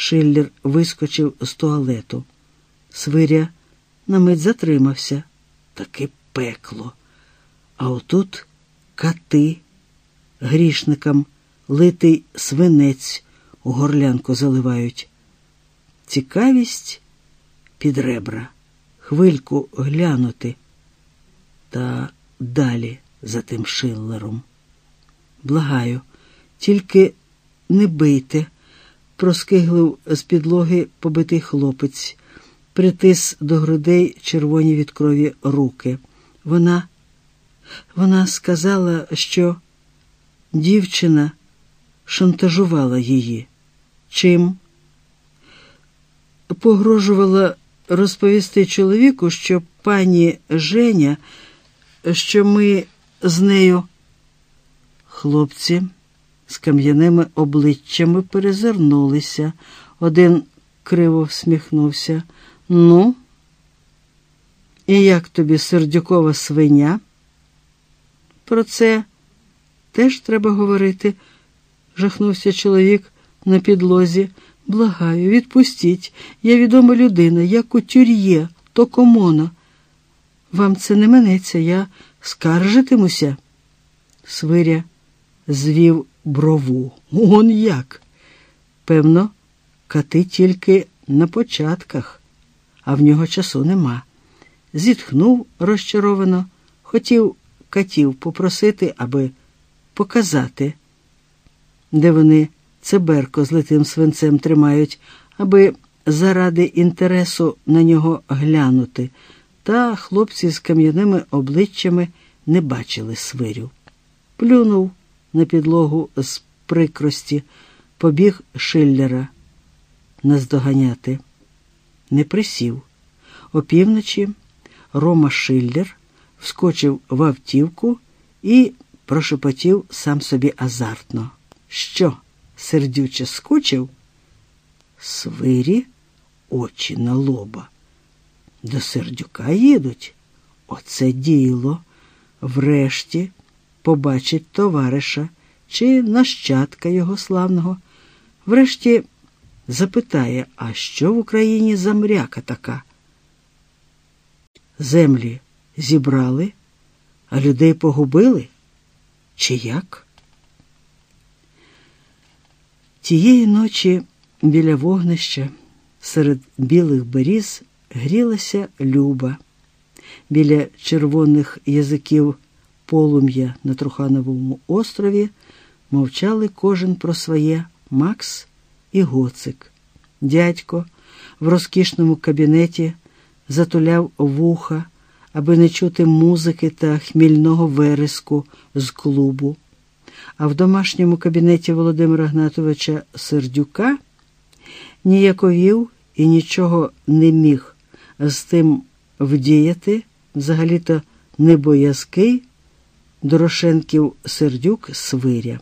Шиллер вискочив з туалету. Свиря на мить затримався. Таке пекло. А отут кати, грішникам литий свинець у горлянку заливають. Цікавість під ребра, хвильку глянути та далі за тим шиллером. Благаю, тільки не бийте, проскиглив з підлоги побитий хлопець, притис до грудей червоні від крові руки. Вона, вона сказала, що дівчина шантажувала її. Чим? Погрожувала розповісти чоловіку, що пані Женя, що ми з нею. Хлопці з кам'яними обличчями перезирнулися. Один криво всміхнувся. Ну, і як тобі сердюкова свиня? Про це теж треба говорити, жахнувся чоловік на підлозі. Благаю, відпустіть. Я відома людина, я кутюр'є, то комона. Вам це не минеться, я скаржитимуся. Свиря звів брову. Он як? Певно, кати тільки на початках, а в нього часу нема. Зітхнув розчаровано, хотів катів попросити, аби показати, де вони цеберко з литим свинцем тримають, аби заради інтересу на нього глянути. Та хлопці з кам'яними обличчями не бачили свирю. Плюнув на підлогу з прикрості, побіг Шиллера наздоганяти. Не присів. Опівночі Рома Шиллер вскочив в автівку і прошепотів сам собі азартно. Що, сердюче скучив? Свирі очі на лоба. До сердюка їдуть. Оце діло. Врешті побачить товариша чи нащадка його славного. Врешті запитає, а що в Україні за мряка така? Землі зібрали, а людей погубили? Чи як? Тієї ночі біля вогнища серед білих беріз грілася люба. Біля червоних язиків полум'я на Трухановому острові мовчали кожен про своє Макс і Гоцик. Дядько в розкішному кабінеті затуляв вуха, аби не чути музики та хмільного вереску з клубу. А в домашньому кабінеті Володимира Гнатовича Сердюка ніяковів і нічого не міг з тим вдіяти, взагалі-то небоязкий Дорошенків Сердюк Свиря.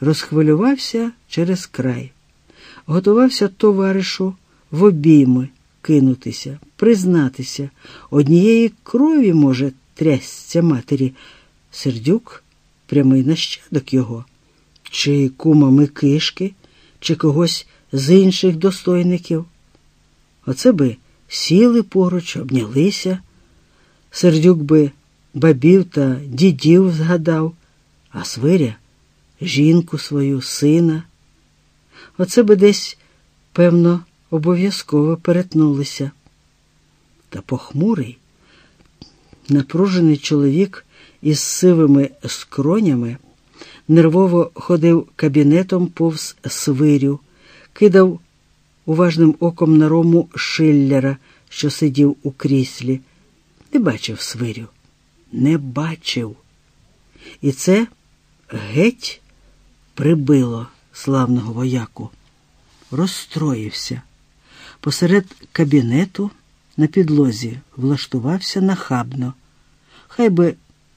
Розхвилювався через край, готувався товаришу в обійми кинутися, признатися, однієї крові може трясця матері. Сердюк прямий нащадок його, чи кума Микишки, чи когось з інших достойників. Оце би сіли поруч, обнялися. Сердюк би бабів та дідів згадав, а свиря жінку свою, сина. Оце би десь, певно, обов'язково перетнулися. Та похмурий, напружений чоловік із сивими скронями нервово ходив кабінетом повз свирю, кидав уважним оком на рому Шиллера, що сидів у кріслі. Не бачив свирю, не бачив. І це геть прибило славного вояку. Розстроївся. Посеред кабінету на підлозі влаштувався нахабно. Хай би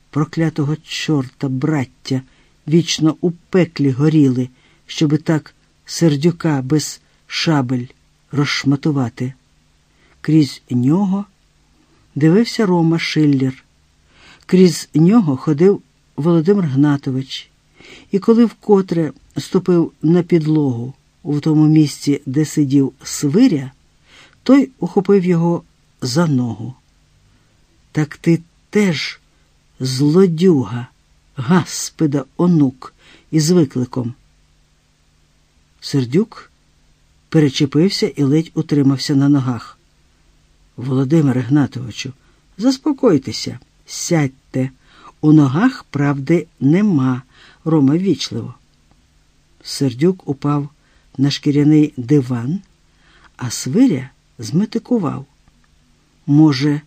проклятого чорта, браття, вічно у пеклі горіли, щоби так сердюка без шабель розшматувати. Крізь нього дивився Рома Шиллер. Крізь нього ходив Володимир Гнатович, і коли вкотре ступив на підлогу, у тому місці, де сидів свиря, той ухопив його за ногу. Так ти теж злодюга, гаспида онук, із викликом. Сердюк перечепився і ледь утримався на ногах. Володимире Гнатовичу, заспокойтеся, сядьте. У ногах правди нема, Рома вічливо. Сердюк упав на шкіряний диван, а свиря зметикував. Може,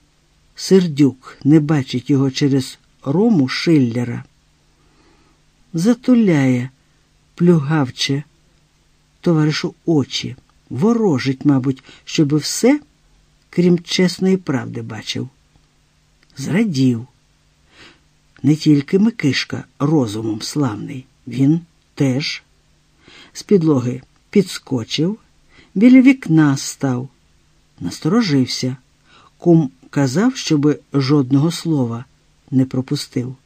сердюк не бачить його через рому Шиллера. Затуляє, плюгавче, товаришу очі, ворожить, мабуть, щоби все, крім чесної правди, бачив. Зрадів. Не тільки Микишка розумом славний, він теж з підлоги підскочив, біля вікна став, насторожився. Кум казав, щоби жодного слова не пропустив.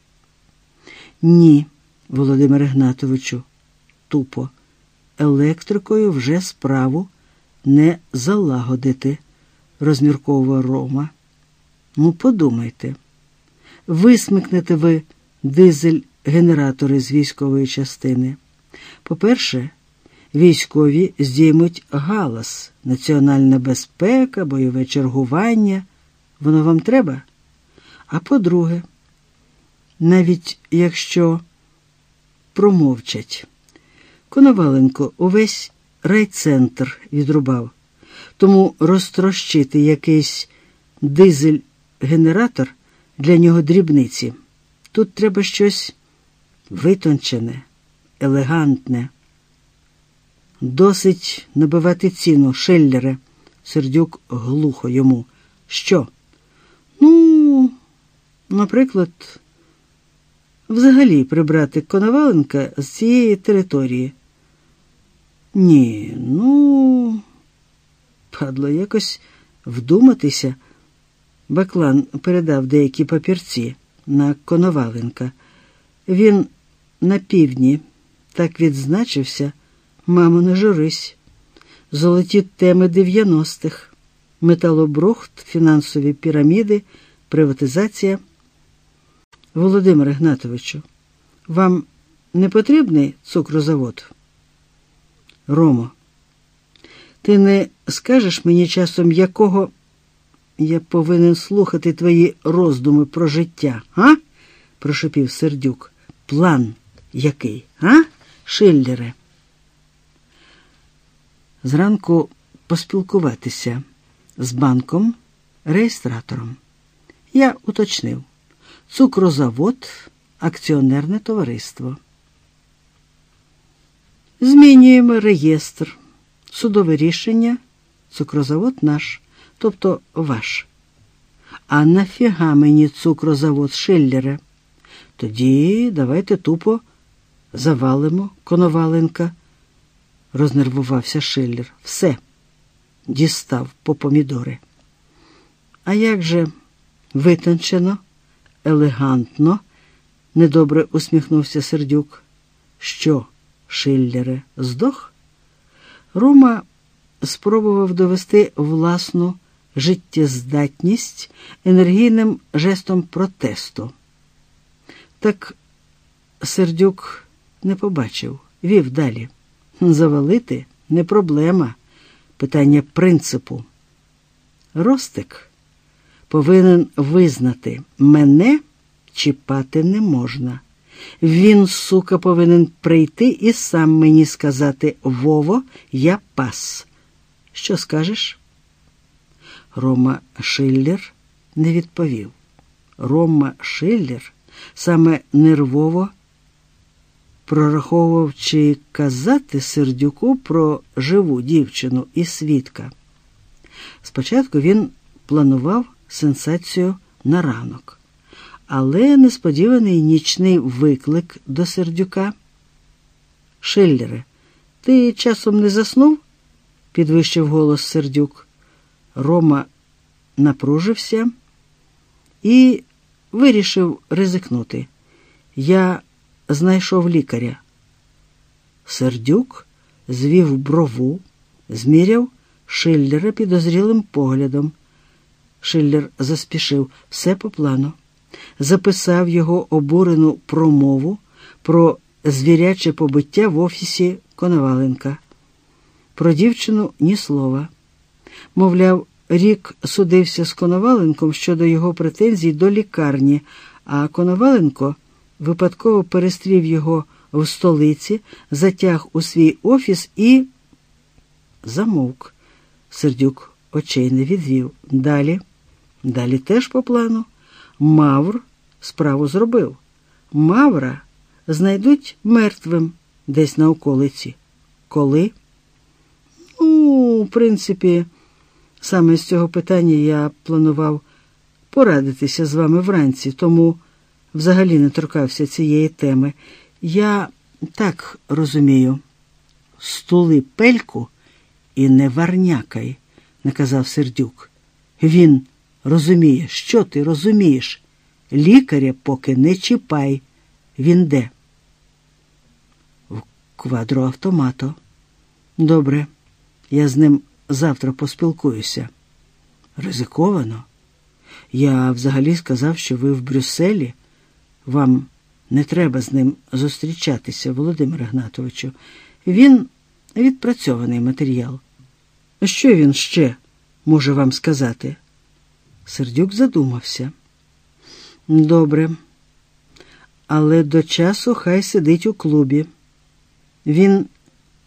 Ні, Володимир Гнатовичу, тупо, електрикою вже справу не залагодити, розмірковував Рома. Ну, подумайте, висмикнете ви дизель-генератори з військової частини. По-перше, військові здіймуть галас, національна безпека, бойове чергування. Воно вам треба? А по-друге, навіть якщо промовчать, Коноваленко увесь райцентр відрубав, тому розтрощити якийсь дизель-генератор для нього дрібниці. Тут треба щось витончене, елегантне. Досить набивати ціну, Шеллере, сердюк глухо йому. Що? Ну, наприклад, взагалі прибрати Коноваленка з цієї території. Ні, ну, падло якось вдуматися. Баклан передав деякі папірці на Коноваленка. Він на півдні так відзначився. Мамо, не журись. Золоті теми 90-х, металобрухт, фінансові піраміди, приватизація. Володимире Гнатовичу, вам не потрібний цукрозавод? Ромо, ти не скажеш мені часом, якого я повинен слухати твої роздуми про життя, а? прошепів сердюк. План який, а, Шиллере? зранку поспілкуватися з банком, реєстратором. Я уточнив цукрозавод, акціонерне товариство. Змінюємо реєстр, судове рішення, цукрозавод наш, тобто ваш. А нафіга мені цукрозавод Шиллера? Тоді давайте тупо завалимо Коноваленка рознервувався Шиллер. Все, дістав по помідори. А як же витончено, елегантно, недобре усміхнувся сердюк. Що, Шиллере, здох? Рома спробував довести власну життєздатність енергійним жестом протесту. Так сердюк не побачив, вів далі. Завалити не проблема, питання принципу. Ростик повинен визнати, мене чіпати не можна. Він, сука, повинен прийти і сам мені сказати Вово, я пас. Що скажеш? Рома Шиллер не відповів. Рома Шиллер саме нервово прораховував чи казати сердюку про живу дівчину і свідка. Спочатку він планував сенсацію на ранок, але несподіваний нічний виклик до сердюка. Шиллере, ти часом не заснув? підвищив голос сердюк. Рома напружився і вирішив ризикнути. Я знайшов лікаря. Сердюк звів брову, зміряв Шиллера підозрілим поглядом. Шиллер заспішив все по плану, записав його обурену промову про звіряче побиття в офісі Коноваленка. Про дівчину ні слова. Мовляв, рік судився з Коноваленком щодо його претензій до лікарні, а Коноваленко випадково перестрів його в столиці, затяг у свій офіс і замовк. Сердюк очей не відвів. Далі, далі теж по плану. Мавр справу зробив. Мавра знайдуть мертвим десь на околиці. Коли? Ну, в принципі, саме з цього питання я планував порадитися з вами вранці, тому взагалі не торкався цієї теми. Я так розумію, стули пельку і не варнякай, наказав сердюк. Він розуміє, що ти розумієш. Лікаря поки не чіпай. Він де? В квадру автомато. Добре, я з ним завтра поспілкуюся. Ризиковано. Я взагалі сказав, що ви в Брюсселі. Вам не треба з ним зустрічатися, Володимир Гнатовичу. Він відпрацьований матеріал. Що він ще може вам сказати? Сердюк задумався. Добре, але до часу хай сидить у клубі. Він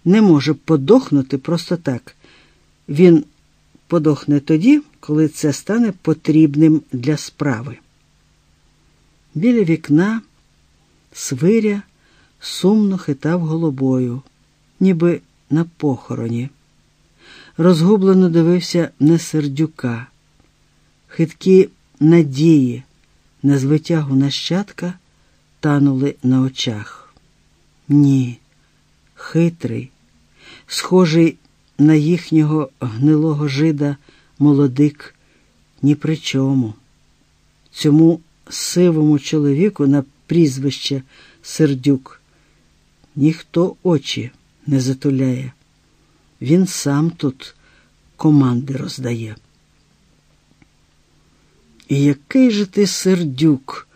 не може подохнути просто так. Він подохне тоді, коли це стане потрібним для справи. Біля вікна свиря сумно хитав головою, ніби на похороні. Розгублено дивився на сердюка, хиткі надії на звитягу нащадка танули на очах. Ні, хитрий, схожий на їхнього гнилого жида молодик ні при чому. Цьому сивому чоловіку на прізвище Сердюк ніхто очі не затуляє. Він сам тут команди роздає. І який же ти сердюк,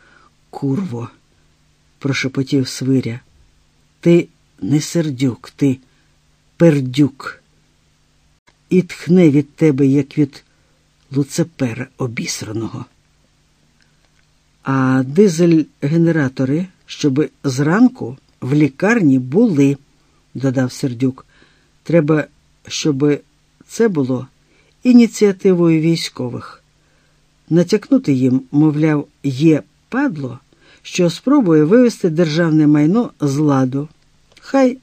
курво, прошепотів свиря. Ти не сердюк, ти пердюк. І тхне від тебе, як від луцепера обісраного. А дизель-генератори, щоби зранку в лікарні були, додав сердюк. Треба, щоб це було ініціативою військових. Натякнути їм, мовляв, є падло, що спробує вивести державне майно з ладу. Хай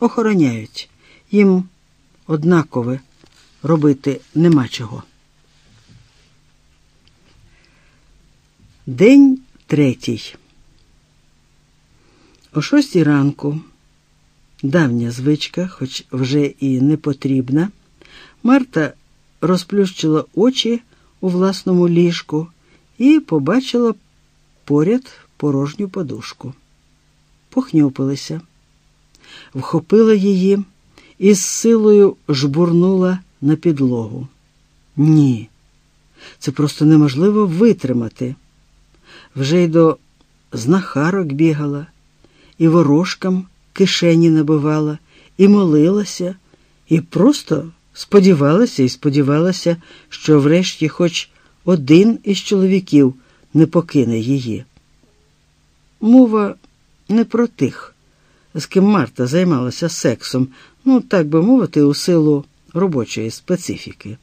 охороняють. Їм однакове робити нема чого. День третій. О шостій ранку, давня звичка, хоч вже і не потрібна, Марта розплющила очі у власному ліжку і побачила поряд порожню подушку. Похнюпилася, вхопила її і з силою жбурнула на підлогу. Ні, це просто неможливо витримати. Вже й до знахарок бігала, і ворожкам кишені набивала, і молилася, і просто сподівалася і сподівалася, що врешті хоч один із чоловіків не покине її. Мова не про тих, з ким Марта займалася сексом, ну, так би мовити, у силу робочої специфіки.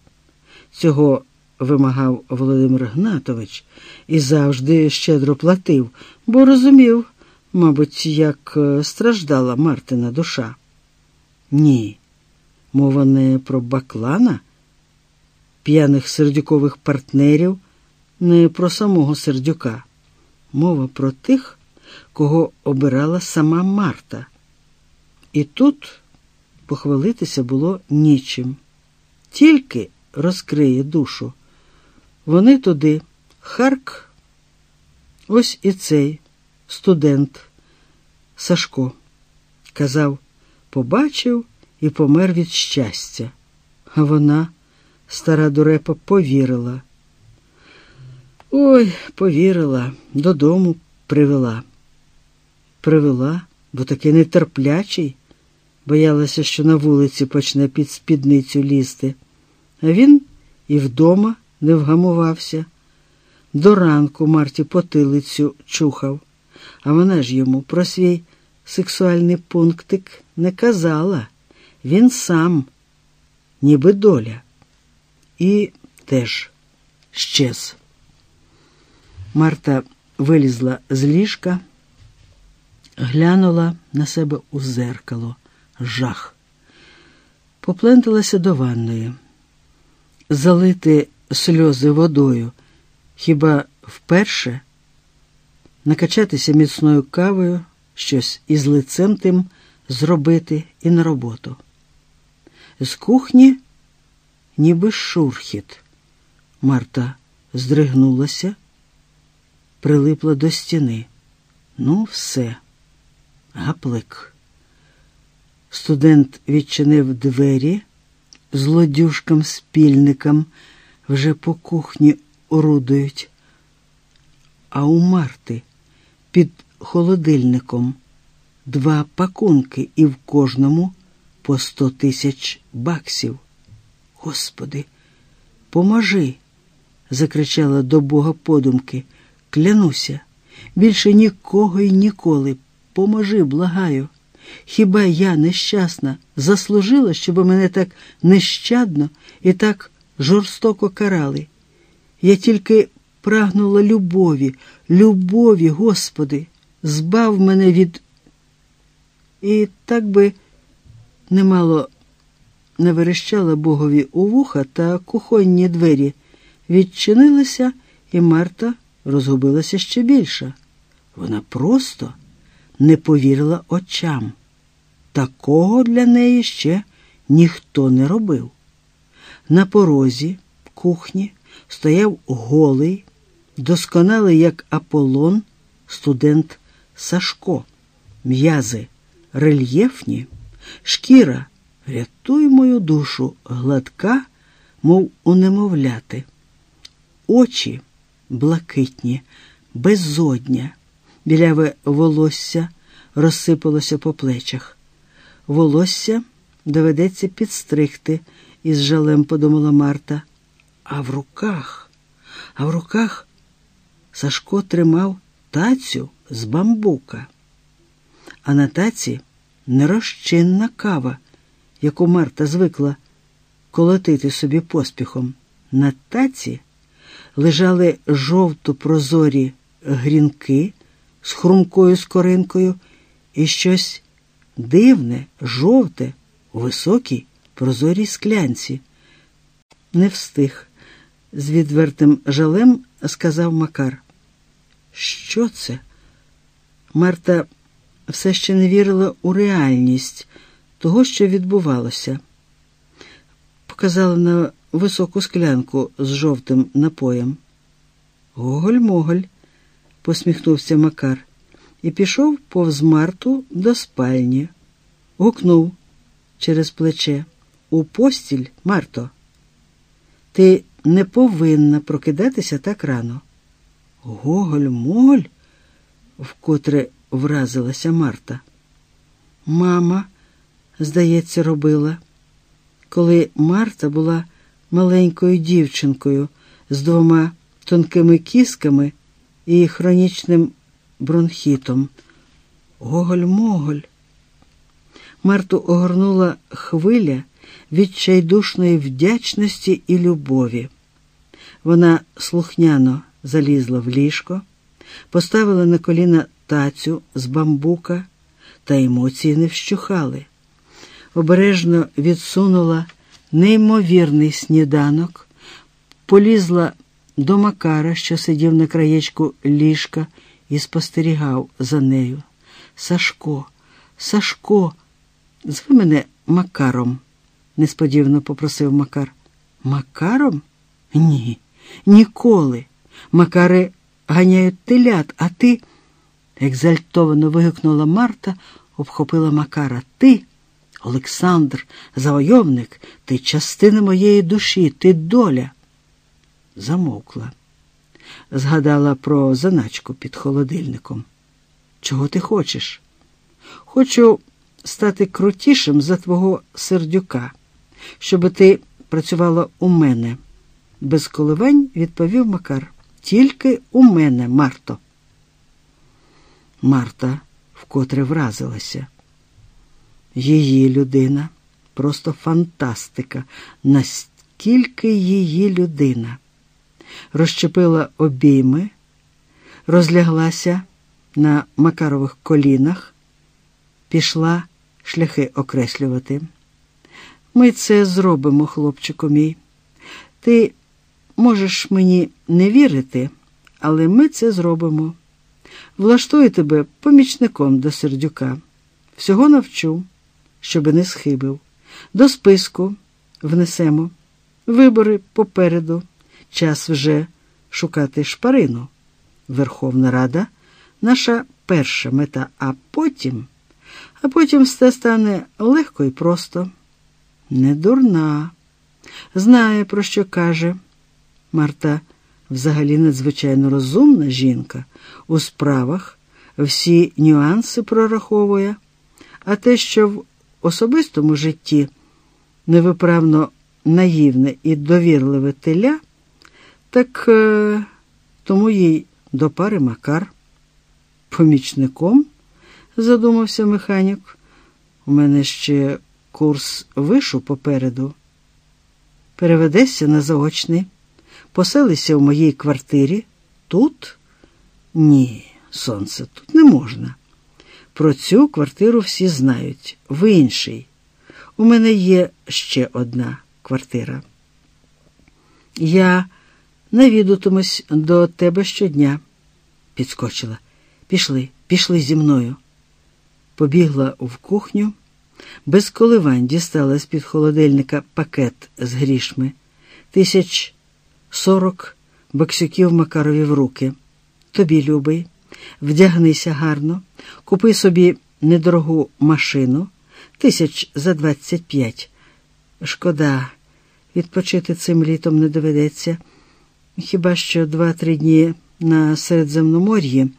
Цього вимагав Володимир Гнатович і завжди щедро платив, бо розумів, мабуть, як е, страждала Мартина душа. Ні, мова не про баклана, п'яних сердюкових партнерів, не про самого сердюка. Мова про тих, кого обирала сама Марта. І тут похвалитися було нічим. Тільки розкриє душу. Вони туди, Харк, ось і цей студент Сашко. Казав, побачив і помер від щастя. А вона, стара дурепа, повірила. Ой, повірила, додому привела. Привела, бо таки нетерплячий, боялася, що на вулиці почне під спідницю лізти. А він і вдома не вгамувався. До ранку Марті потилицю чухав, а вона ж йому про свій сексуальний пунктик не казала. Він сам, ніби доля, і теж щез. Марта вилізла з ліжка, глянула на себе у зеркало, жах, попленталася до ванної, залити сльози водою, хіба вперше накачатися міцною кавою, щось із лицем тим зробити і на роботу. З кухні ніби шурхіт. Марта здригнулася прилипла до стіни. Ну, все, гаплик. Студент відчинив двері злодюжкам спільникам вже по кухні орудують. А у Марти під холодильником два пакунки і в кожному по сто тисяч баксів. Господи, поможи! закричала до Бога подумки. Клянуся, більше нікого і ніколи. Поможи, благаю. Хіба я нещасна, заслужила, щоб мене так нещадно і так жорстоко карали? Я тільки прагнула любові, любові, Господи, збав мене від. І так би немало не верещала Богові у вуха, та кухонні двері відчинилися, і Марта розгубилася ще більше. Вона просто не повірила очам. Такого для неї ще ніхто не робив. На порозі кухні стояв голий, досконалий, як Аполлон, студент Сашко, м'язи рельєфні, шкіра, рятуй мою душу, гладка, мов унемовляти, очі блакитні, безодня, біляве волосся розсипалося по плечах. Волосся доведеться підстригти, із жалем подумала Марта. А в руках, а в руках Сашко тримав тацю з бамбука, а на таці нерозчинна кава, яку Марта звикла колотити собі поспіхом. На таці лежали жовто прозорі грінки з хрумкою скоринкою і щось дивне, жовте, у високій прозорій склянці. Не встиг, з відвертим жалем сказав Макар. Що це? Марта все ще не вірила у реальність того, що відбувалося. Показала на високу склянку з жовтим напоєм. Гоголь-моголь, посміхнувся Макар і пішов повз Марту до спальні, гукнув через плече. У постіль, Марто, ти не повинна прокидатися так рано. Гоголь-моголь, вкотре вразилася Марта. Мама, здається, робила, коли Марта була маленькою дівчинкою з двома тонкими кісками і хронічним бронхітом. Гоголь-моголь. Марту огорнула хвиля відчайдушної вдячності і любові. Вона слухняно залізла в ліжко, поставила на коліна тацю з бамбука, та емоції не вщухали. Обережно відсунула неймовірний сніданок, полізла до Макара, що сидів на краєчку ліжка, і спостерігав за нею. Сашко, Сашко, зви мене Макаром, несподівано попросив Макар. Макаром? Ні, ніколи. Макари ганяють телят, а ти, екзальтовано вигукнула Марта, обхопила Макара. Ти Олександр, завойовник, ти частина моєї душі, ти доля. Замовкла. Згадала про заначку під холодильником. Чого ти хочеш? Хочу стати крутішим за твого сердюка, щоби ти працювала у мене. Без коливань відповів Макар. Тільки у мене, Марто. Марта вкотре вразилася. Її людина просто фантастика, наскільки її людина. Розчепила обійми, розляглася на Макарових колінах, пішла шляхи окреслювати. Ми це зробимо, хлопчику мій. Ти можеш мені не вірити, але ми це зробимо. Влаштую тебе помічником до сердюка. Всього навчу, щоби не схибив. До списку внесемо. Вибори попереду. Час вже шукати шпарину. Верховна Рада наша перша мета, а потім, а потім все стане легко і просто. Не дурна, знає, про що каже. Марта взагалі надзвичайно розумна жінка, у справах всі нюанси прораховує, а те, що в особистому житті невиправно наївне і довірливе теля, так е, тому їй до пари Макар. Помічником, задумався механік, у мене ще курс вишу попереду. Переведешся на заочний, поселися в моїй квартирі. Тут? Ні, сонце, тут не можна. Про цю квартиру всі знають, в іншій. У мене є ще одна квартира. Я навідутимусь до тебе щодня, підскочила. Пішли, пішли зі мною. Побігла в кухню, без коливань дістала з під холодильника пакет з грішми, тисяч сорок боксюків Макарові в руки. Тобі, любий, вдягнися гарно, купи собі недорогу машину, тисяч за двадцять п'ять. Шкода, відпочити цим літом не доведеться. Хіба що два-три дні на Середземномор'ї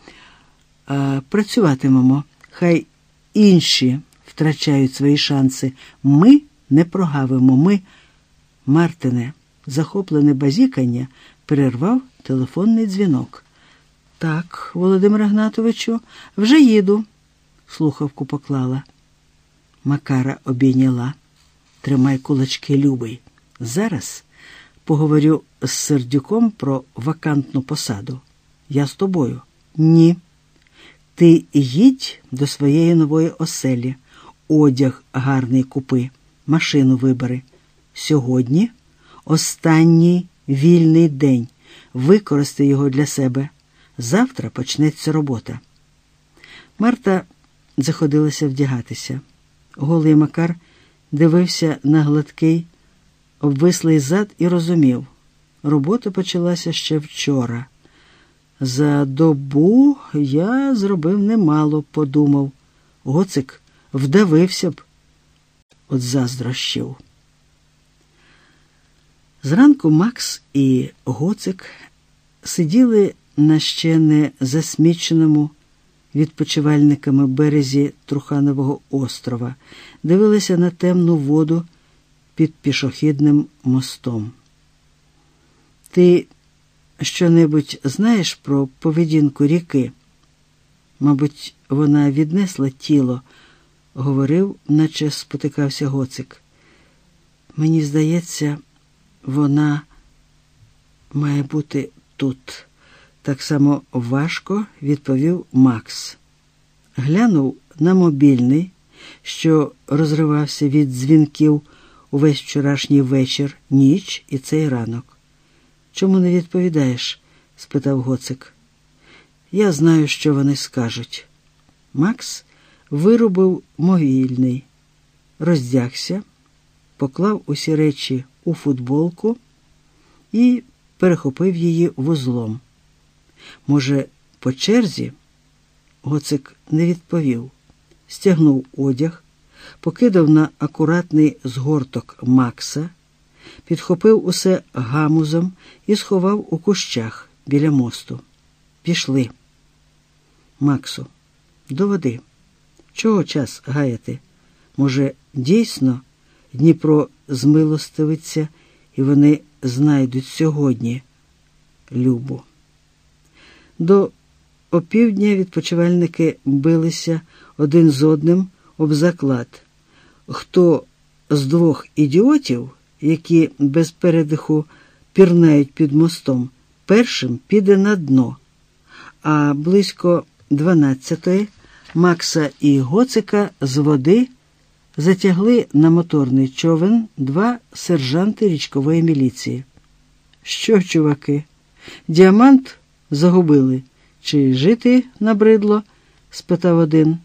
а працюватимемо. Хай інші втрачають свої шанси. Ми не прогавимо. Ми, Мартине, захоплене базікання, перервав телефонний дзвінок. Так, Володимир Гнатовичу, вже їду, слухавку поклала. Макара обійняла. Тримай кулачки, любий. Зараз поговорю з сердюком про вакантну посаду. Я з тобою. Ні. Ти їдь до своєї нової оселі, одяг гарний купи, машину вибери. Сьогодні останній вільний день. Використай його для себе. Завтра почнеться робота. Марта заходилася вдягатися. Голий Макар дивився на гладкий, обвислий зад і розумів. Робота почалася ще вчора. За добу я зробив немало, подумав. Гоцик вдавився б от заздрощів. Зранку Макс і Гоцик сиділи на ще не засміченому відпочивальниками березі Труханового острова, дивилися на темну воду під пішохідним мостом. Ти що-небудь знаєш про поведінку ріки? Мабуть, вона віднесла тіло, говорив, наче спотикався гоцик. Мені здається, вона має бути тут. Так само важко відповів Макс. Глянув на мобільний, що розривався від дзвінків увесь вчорашній вечір, ніч і цей ранок. Чому не відповідаєш? спитав гоцик. Я знаю, що вони скажуть. Макс вирубив мовільний, роздягся, поклав усі речі у футболку і перехопив її вузлом. Може, по черзі? Гоцик не відповів, стягнув одяг, покидав на акуратний згорток Макса, підхопив усе гамузом і сховав у кущах біля мосту. Пішли. Максу, до води. Чого час гаяти? Може, дійсно Дніпро змилостивиться, і вони знайдуть сьогодні Любу. До опівдня відпочивальники билися один з одним об заклад. Хто з двох ідіотів, які без передиху пірнають під мостом, першим піде на дно, а близько дванадцятої Макса і Гоцика з води затягли на моторний човен два сержанти річкової міліції. Що, чуваки, діамант загубили? Чи жити набридло? спитав один.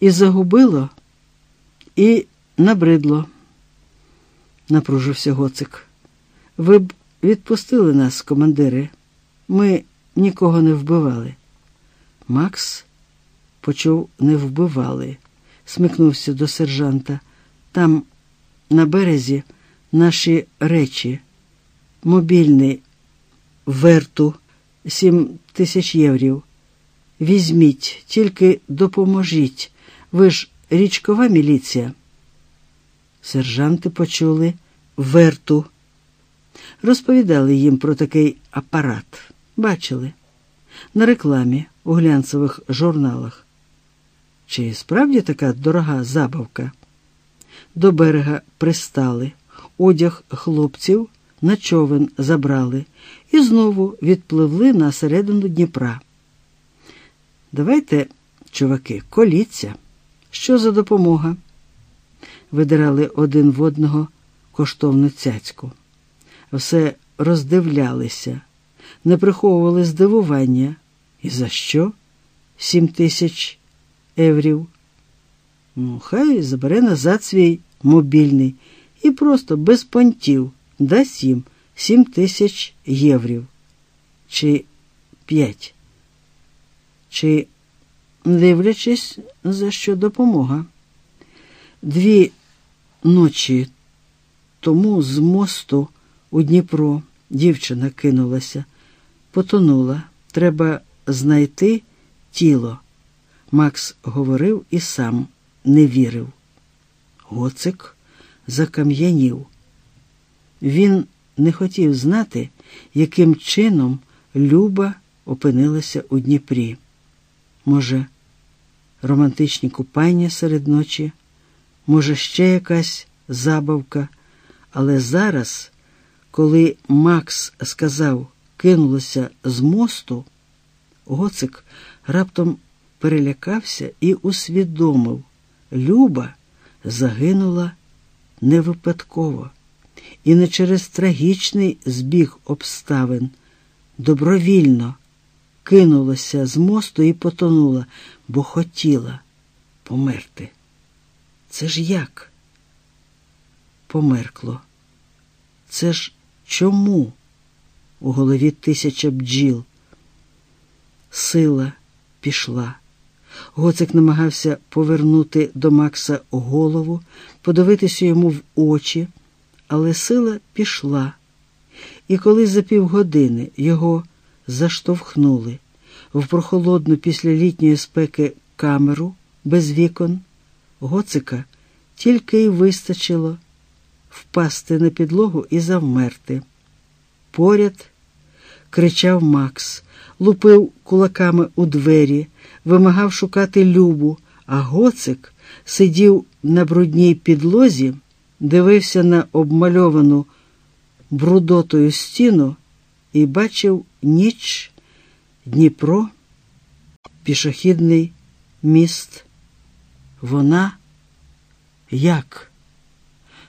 І загубило, і набридло, напружився гоцик. Ви б відпустили нас, командири. Ми нікого не вбивали. Макс почув не вбивали, смикнувся до сержанта. Там, на березі, наші речі, мобільний верту, сім тисяч єврів. Візьміть, тільки допоможіть. Ви ж річкова міліція. Сержанти почули верту. Розповідали їм про такий апарат. Бачили на рекламі у глянцевих журналах. Чи справді така дорога забавка? До берега пристали, одяг хлопців на човен забрали і знову відпливли на середину Дніпра. Давайте, чуваки, коліться. Що за допомога? Видирали один в одного коштовну цяцьку. Все роздивлялися, не приховували здивування. І за що? Сім тисяч еврів. Ну, хай забере назад свій мобільний і просто без понтів дасть їм сім тисяч єврів. Чи п'ять. Чи дивлячись, за що допомога. Дві ночі тому з мосту у Дніпро дівчина кинулася, потонула. Треба знайти тіло. Макс говорив і сам не вірив. Гоцик закам'янів. Він не хотів знати, яким чином Люба опинилася у Дніпрі. Може, романтичні купання серед ночі, може, ще якась забавка, але зараз, коли Макс сказав, кинулося з мосту, Гоцик раптом перелякався і усвідомив, Люба загинула не випадково. І не через трагічний збіг обставин, добровільно кинулася з мосту і потонула, бо хотіла померти. Це ж як? Померкло. Це ж чому? У голові тисяча бджіл. Сила пішла. Гоцик намагався повернути до Макса голову, подивитися йому в очі, але сила пішла. І коли за півгодини його заштовхнули в прохолодну після літньої спеки камеру без вікон, гоцика тільки й вистачило впасти на підлогу і завмерти. Поряд кричав Макс, лупив кулаками у двері, вимагав шукати Любу, а гоцик сидів на брудній підлозі, дивився на обмальовану брудотою стіну і бачив ніч, Дніпро, пішохідний міст. Вона як?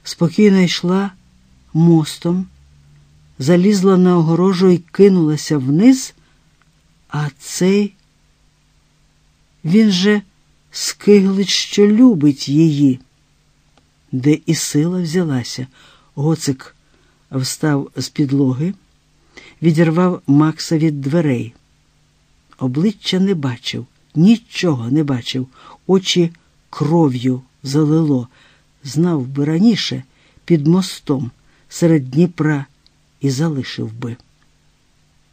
Спокійно йшла мостом залізла на огорожу і кинулася вниз, а цей він же скиглить, що любить її. Де і сила взялася. Гоцик встав з підлоги, відірвав Макса від дверей. Обличчя не бачив, нічого не бачив, очі кров'ю залило, знав би раніше під мостом серед Дніпра і залишив би.